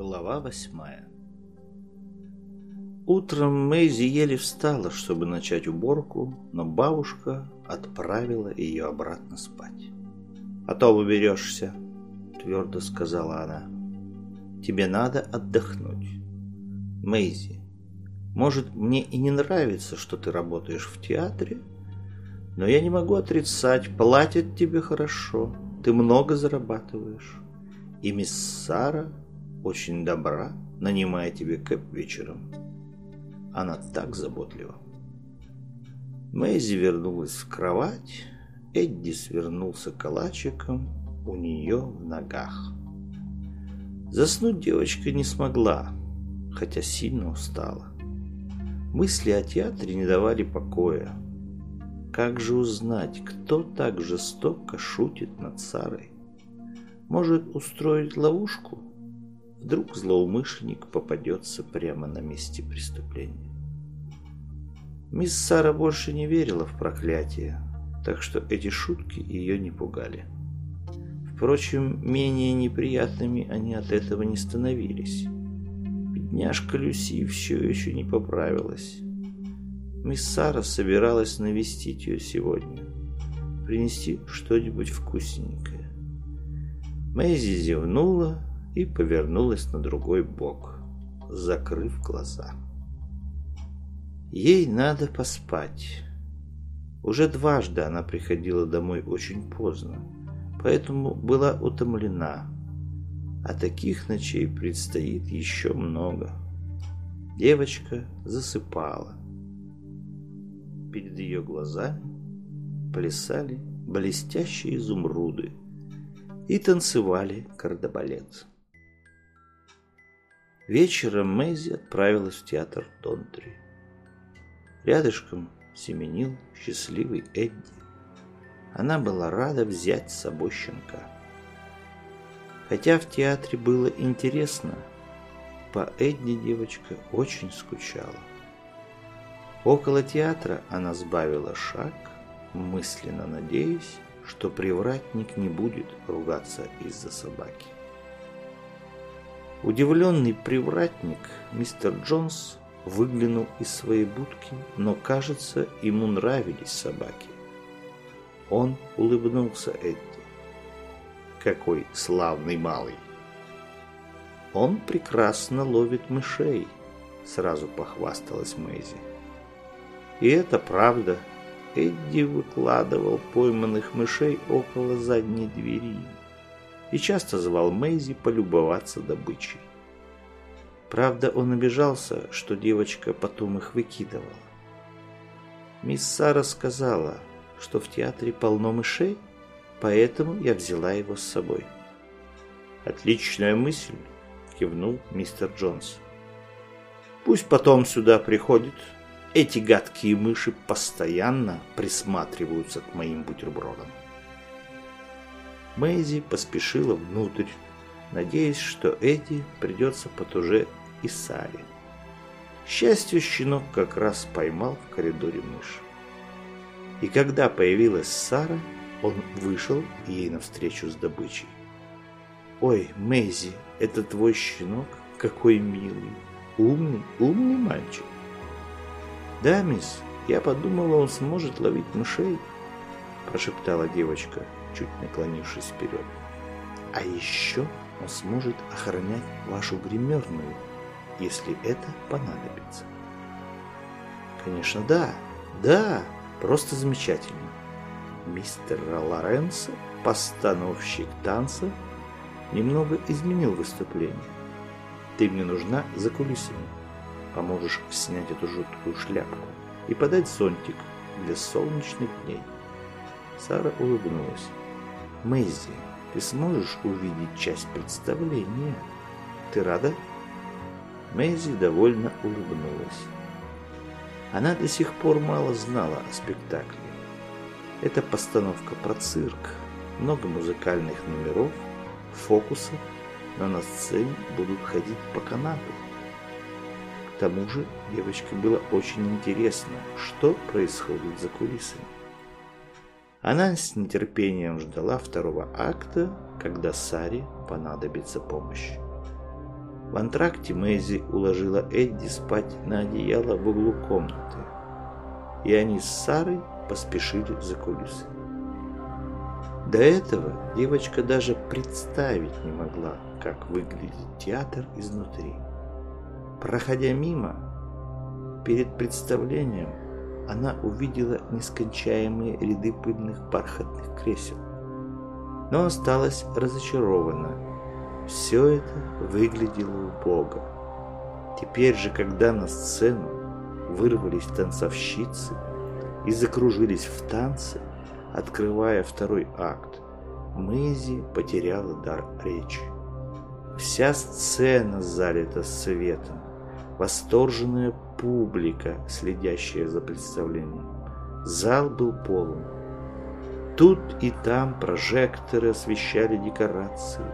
Глава восьмая Утром Мэйзи еле встала, чтобы начать уборку, но бабушка отправила ее обратно спать. «А то уберешься», — твердо сказала она. «Тебе надо отдохнуть. Мэйзи, может, мне и не нравится, что ты работаешь в театре, но я не могу отрицать, платят тебе хорошо, ты много зарабатываешь. И мисс Сара очень добра, нанимая тебе Кэп вечером. Она так заботлива. Мэйзи вернулась в кровать, Эдди свернулся калачиком у нее в ногах. Заснуть девочка не смогла, хотя сильно устала. Мысли о театре не давали покоя. Как же узнать, кто так жестоко шутит над Сарой? Может устроить ловушку? Вдруг злоумышленник попадется прямо на месте преступления. Мисс Сара больше не верила в проклятие, так что эти шутки ее не пугали. Впрочем, менее неприятными они от этого не становились. Бедняжка Люси все еще не поправилась. Мисс Сара собиралась навестить ее сегодня, принести что-нибудь вкусненькое. Мэйзи зевнула и повернулась на другой бок, закрыв глаза. Ей надо поспать. Уже дважды она приходила домой очень поздно, поэтому была утомлена. А таких ночей предстоит еще много. Девочка засыпала. Перед ее глазами плясали блестящие изумруды и танцевали кардебалет. Вечером Мэйзи отправилась в театр Донтри. Рядышком семенил счастливый Эдди. Она была рада взять с собой щенка. Хотя в театре было интересно, по Эдди девочка очень скучала. Около театра она сбавила шаг, мысленно надеясь, что привратник не будет ругаться из-за собаки. Удивленный привратник, мистер Джонс, выглянул из своей будки, но, кажется, ему нравились собаки. Он улыбнулся Эдди. Какой славный малый! Он прекрасно ловит мышей, сразу похвасталась Мэйзи. И это правда. Эдди выкладывал пойманных мышей около задней двери и часто звал Мэйзи полюбоваться добычей. Правда, он обижался, что девочка потом их выкидывала. Мисс Сара сказала, что в театре полно мышей, поэтому я взяла его с собой. «Отличная мысль», — кивнул мистер Джонс. «Пусть потом сюда приходит. Эти гадкие мыши постоянно присматриваются к моим бутербродам». Мэйзи поспешила внутрь, надеясь, что Эдди придется потуже и Саре. К счастью, щенок как раз поймал в коридоре мышь. И когда появилась Сара, он вышел ей навстречу с добычей. «Ой, Мэйзи, это твой щенок? Какой милый! Умный, умный мальчик!» «Да, мисс, я подумала, он сможет ловить мышей», прошептала девочка, чуть наклонившись вперед. А еще он сможет охранять вашу гримерную, если это понадобится. Конечно, да, да, просто замечательно. Мистер Лоренцо, постановщик танца, немного изменил выступление. Ты мне нужна за кулисами. Поможешь снять эту жуткую шляпку и подать зонтик для солнечных дней. Сара улыбнулась. Мэйзи, ты сможешь увидеть часть представления? Ты рада? Мэйзи довольно улыбнулась. Она до сих пор мало знала о спектакле. Это постановка про цирк, много музыкальных номеров, фокусов, но на сцене будут ходить по канату. К тому же девочке было очень интересно, что происходит за кулисами. Она с нетерпением ждала второго акта, когда Саре понадобится помощь. В антракте Мэйзи уложила Эдди спать на одеяло в углу комнаты, и они с Сарой поспешили за кулисы. До этого девочка даже представить не могла, как выглядит театр изнутри. Проходя мимо, перед представлением она увидела нескончаемые ряды пыльных бархатных кресел. Но осталась разочарована. Все это выглядело убого. Теперь же, когда на сцену вырвались танцовщицы и закружились в танце, открывая второй акт, Мэйзи потеряла дар речи. Вся сцена залита светом, восторженная публика, следящая за представлением. Зал был полон. Тут и там прожекторы освещали декорации.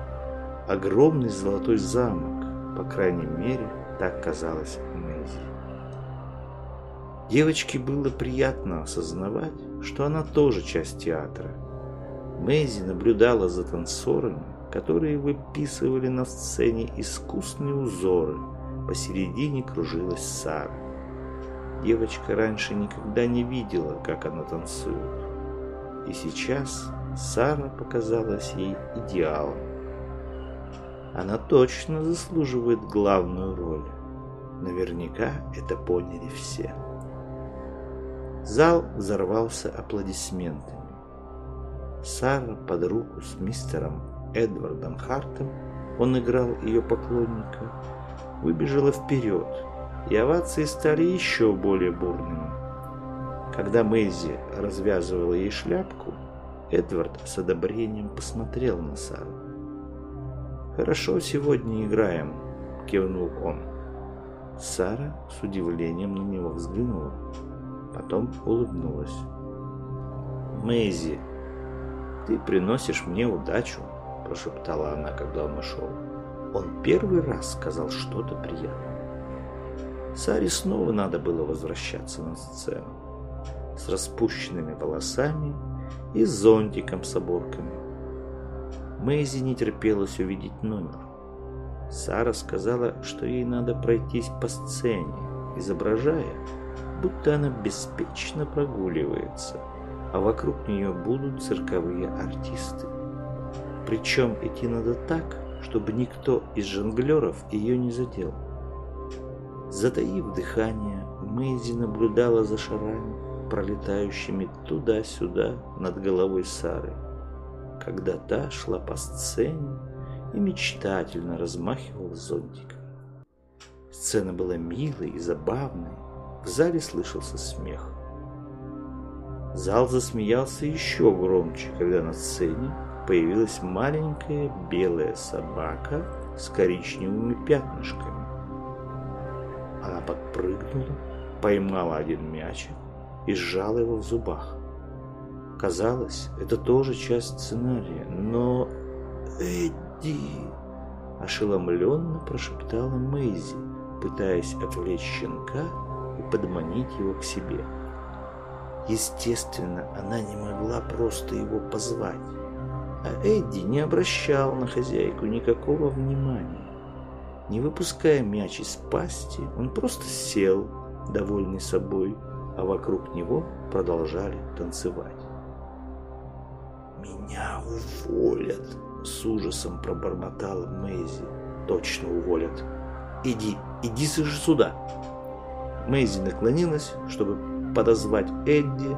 Огромный золотой замок, по крайней мере, так казалось Мэйзи. Девочке было приятно осознавать, что она тоже часть театра. Мэйзи наблюдала за танцорами, которые выписывали на сцене искусные узоры. Посередине кружилась Сара. Девочка раньше никогда не видела, как она танцует. И сейчас Сара показалась ей идеалом. Она точно заслуживает главную роль. Наверняка это поняли все. Зал взорвался аплодисментами. Сара под руку с мистером Эдвардом Хартом, он играл ее поклонника, выбежала вперед, и овации стали еще более бурными. Когда Мэйзи развязывала ей шляпку, Эдвард с одобрением посмотрел на Сару. «Хорошо сегодня играем», — кивнул он. Сара с удивлением на него взглянула. Потом улыбнулась. «Мэйзи, ты приносишь мне удачу», – прошептала она, когда он ушел. Он первый раз сказал что-то приятное. Саре снова надо было возвращаться на сцену. С распущенными волосами и зонтиком с оборками. Мэйзи не терпелось увидеть номер. Сара сказала, что ей надо пройтись по сцене, изображая, будто она беспечно прогуливается, а вокруг нее будут цирковые артисты. Причем идти надо так, чтобы никто из жонглеров ее не задел. Затаив дыхание, Мэйзи наблюдала за шарами, пролетающими туда-сюда над головой Сары, когда та шла по сцене и мечтательно размахивала зонтиком. Сцена была милой и забавной, в зале слышался смех. Зал засмеялся еще громче, когда на сцене появилась маленькая белая собака с коричневыми пятнышками. Она подпрыгнула, поймала один мячик и сжала его в зубах. Казалось, это тоже часть сценария, но... «Эдди!» – ошеломленно прошептала Мэйзи, пытаясь отвлечь щенка и подманить его к себе. Естественно, она не могла просто его позвать. А Эдди не обращал на хозяйку никакого внимания. Не выпуская мяч из пасти, он просто сел, довольный собой, а вокруг него продолжали танцевать. «Меня уволят!» — с ужасом пробормотала Мэйзи. «Точно уволят! Иди, иди сюда!» Мэйзи наклонилась, чтобы подозвать Эдди.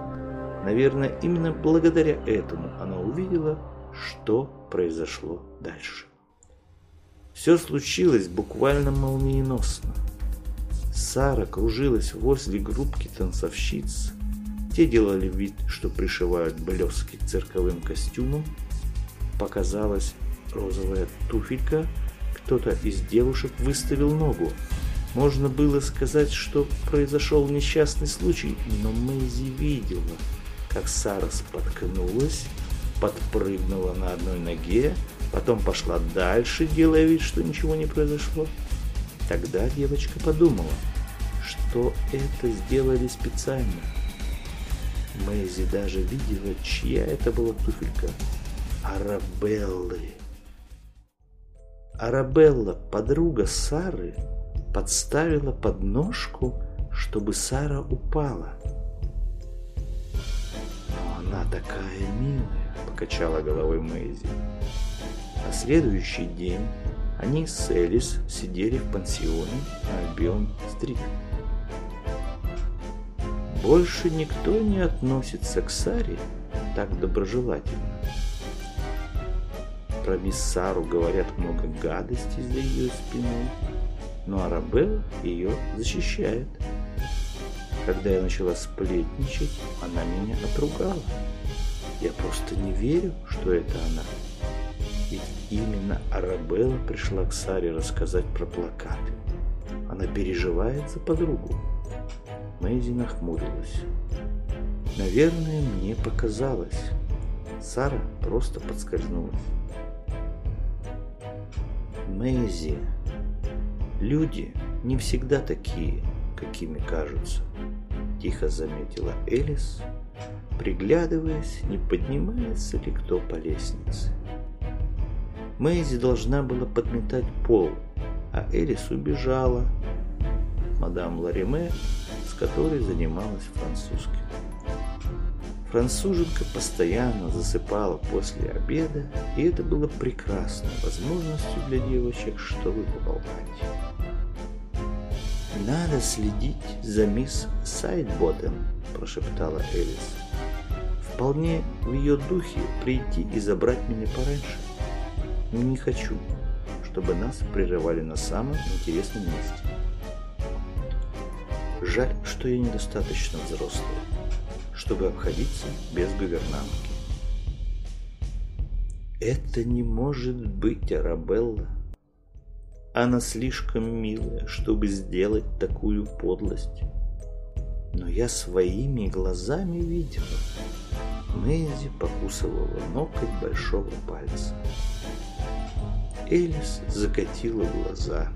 Наверное, именно благодаря этому она увидела, что произошло дальше. Все случилось буквально молниеносно. Сара кружилась возле группки танцовщиц. Те делали вид, что пришивают блески к цирковым костюмам. Показалась розовая туфелька. Кто-то из девушек выставил ногу. Можно было сказать, что произошел несчастный случай, но Мэйзи видела, как Сара споткнулась, подпрыгнула на одной ноге, потом пошла дальше, делая вид, что ничего не произошло. Тогда девочка подумала, что это сделали специально. Мэйзи даже видела, чья это была туфелька. Арабеллы. Арабелла, подруга Сары, подставила подножку, чтобы Сара упала. «Но она такая милая», — покачала головой Мэйзи. На следующий день они с Элис сидели в пансионе на Альбион-стрит. Больше никто не относится к Саре так доброжелательно. Про мисс Сару говорят много гадостей за ее спиной, но Арабелла ее защищает. Когда я начала сплетничать, она меня отругала. Я просто не верю, что это она. Ведь именно Арабелла пришла к Саре рассказать про плакаты. Она переживает за подругу. Мэйзи нахмурилась. Наверное, мне показалось. Сара просто подскользнулась. Мэйзи, люди не всегда такие, какими кажутся, тихо заметила Элис, приглядываясь, не поднимается ли кто по лестнице. Мэйзи должна была подметать пол, а Элис убежала. Мадам Лариме, с которой занималась французским. Француженка постоянно засыпала после обеда, и это было прекрасной возможностью для девочек, чтобы поболтать. «Надо следить за мисс Сайдботтем», – прошептала Элис. «Вполне в ее духе прийти и забрать меня пораньше. Не хочу, чтобы нас прерывали на самом интересном месте. Жаль, что я недостаточно взрослая чтобы обходиться без гувернантки. Это не может быть Арабелла. Она слишком милая, чтобы сделать такую подлость. Но я своими глазами видела. Мэйзи покусывала ноготь большого пальца. Элис закатила глаза.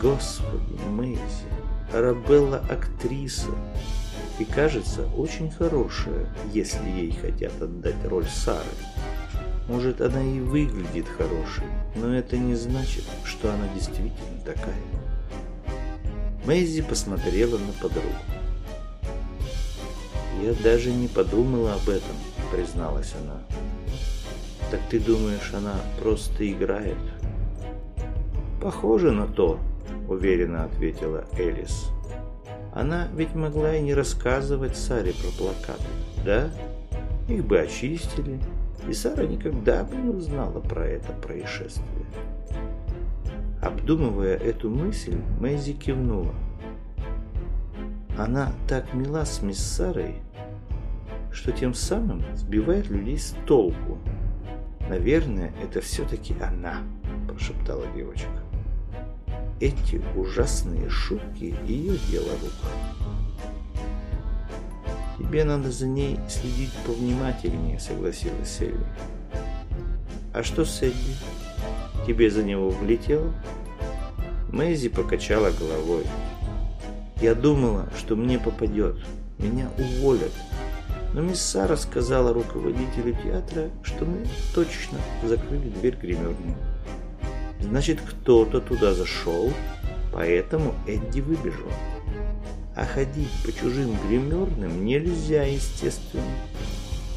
Господи, Мэйзи, Арабелла актриса, и кажется очень хорошая, если ей хотят отдать роль Сары. Может, она и выглядит хорошей, но это не значит, что она действительно такая. Мэйзи посмотрела на подругу. «Я даже не подумала об этом», — призналась она. «Так ты думаешь, она просто играет?» «Похоже на то», — уверенно ответила Элис. Она ведь могла и не рассказывать Саре про плакаты, да? Их бы очистили, и Сара никогда бы не узнала про это происшествие. Обдумывая эту мысль, Мэйзи кивнула. Она так мила с мисс Сарой, что тем самым сбивает людей с толку. «Наверное, это все-таки она», – прошептала девочка эти ужасные шутки ее дело рук. Тебе надо за ней следить повнимательнее, согласилась Элли. А что с Эдди? Тебе за него влетело? Мэйзи покачала головой. Я думала, что мне попадет. Меня уволят. Но мисс Сара сказала руководителю театра, что мы точно закрыли дверь гримерной. Значит, кто-то туда зашел, поэтому Эдди выбежал. А ходить по чужим гримерным нельзя, естественно.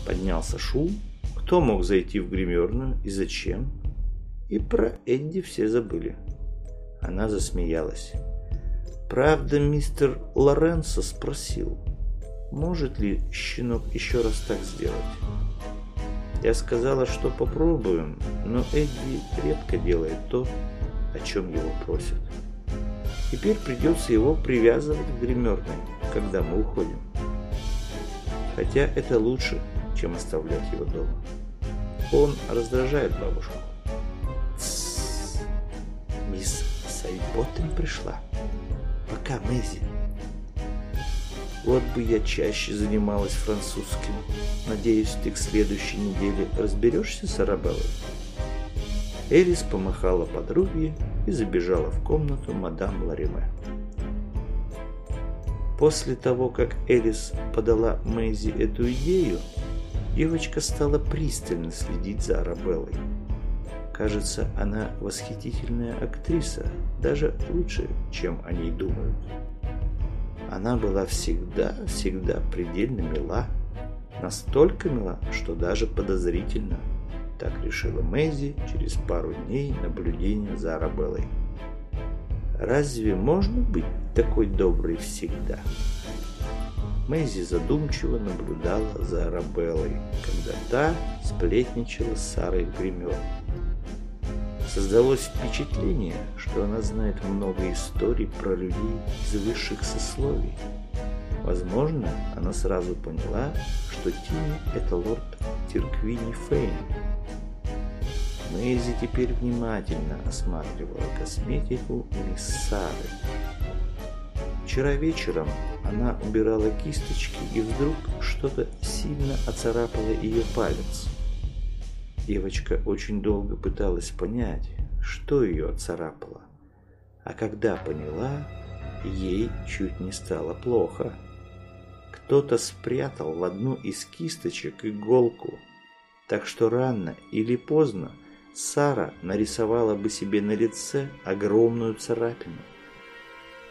Поднялся шум. Кто мог зайти в гримерную и зачем? И про Эдди все забыли. Она засмеялась. Правда, мистер Лоренцо спросил, может ли щенок еще раз так сделать. Я сказала, что попробуем, но Эдди редко делает то, о чем его просят. Теперь придется его привязывать к гримерной, когда мы уходим. Хотя это лучше, чем оставлять его дома. Он раздражает бабушку. Тссс. Мисс Сайботтем пришла. Пока, Мэйзи. Вот бы я чаще занималась французским. Надеюсь, ты к следующей неделе разберешься с Арабеллой. Элис помахала подруге и забежала в комнату мадам Лариме. После того, как Элис подала Мэйзи эту идею, девочка стала пристально следить за Арабеллой. Кажется, она восхитительная актриса, даже лучше, чем о ней думают. Она была всегда, всегда предельно мила. Настолько мила, что даже подозрительно. Так решила Мэйзи через пару дней наблюдения за Арабеллой. Разве можно быть такой доброй всегда? Мэйзи задумчиво наблюдала за Арабеллой, когда та сплетничала с Сарой времен. Создалось впечатление, что она знает много историй про людей из высших сословий. Возможно, она сразу поняла, что Тимми – это лорд Тирквини Фейн. Мэйзи теперь внимательно осматривала косметику мисс Сары. Вчера вечером она убирала кисточки, и вдруг что-то сильно оцарапало ее палец – Девочка очень долго пыталась понять, что ее царапало. А когда поняла, ей чуть не стало плохо. Кто-то спрятал в одну из кисточек иголку, так что рано или поздно Сара нарисовала бы себе на лице огромную царапину.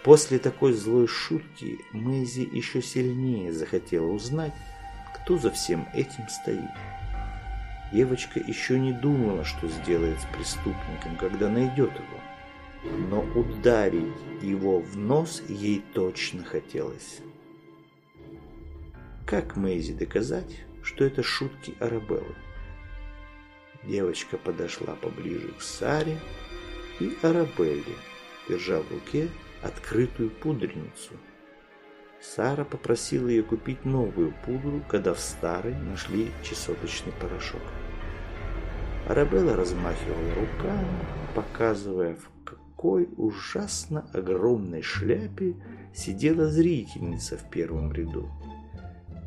После такой злой шутки Мэйзи еще сильнее захотела узнать, кто за всем этим стоит. Девочка еще не думала, что сделает с преступником, когда найдет его. Но ударить его в нос ей точно хотелось. Как Мэйзи доказать, что это шутки Арабеллы? Девочка подошла поближе к Саре и Арабелле, держа в руке открытую пудреницу. Сара попросила ее купить новую пудру, когда в старой нашли чесоточный порошок. Арабелла размахивала руками, показывая, в какой ужасно огромной шляпе сидела зрительница в первом ряду.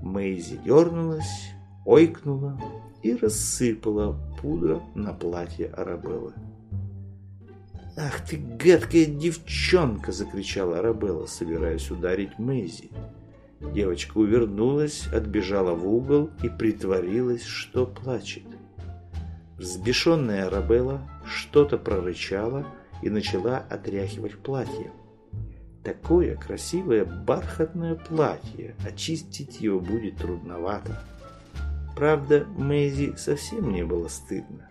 Мэйзи дернулась, ойкнула и рассыпала пудра на платье Арабеллы. «Ах ты, гадкая девчонка!» – закричала Арабелла, собираясь ударить Мэйзи. Девочка увернулась, отбежала в угол и притворилась, что плачет. Взбешенная Арабелла что-то прорычала и начала отряхивать платье. Такое красивое бархатное платье, очистить его будет трудновато. Правда, Мэйзи совсем не было стыдно.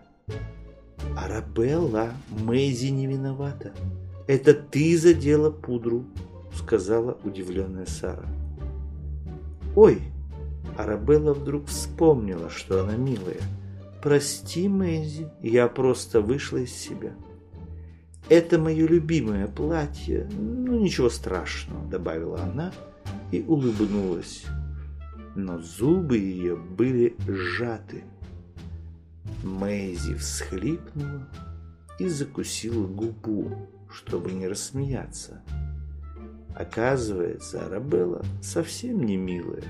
«Арабелла, Мэйзи не виновата. Это ты задела пудру», — сказала удивленная Сара. «Ой!» Арабелла вдруг вспомнила, что она милая. «Прости, Мэйзи, я просто вышла из себя». «Это мое любимое платье, ну ничего страшного», — добавила она и улыбнулась. Но зубы ее были сжаты. Мэйзи всхлипнула и закусила губу, чтобы не рассмеяться. Оказывается, Арабелла совсем не милая.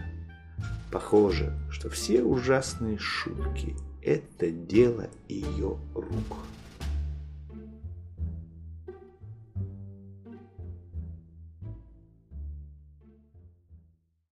Похоже, что все ужасные шутки – это дело ее рук.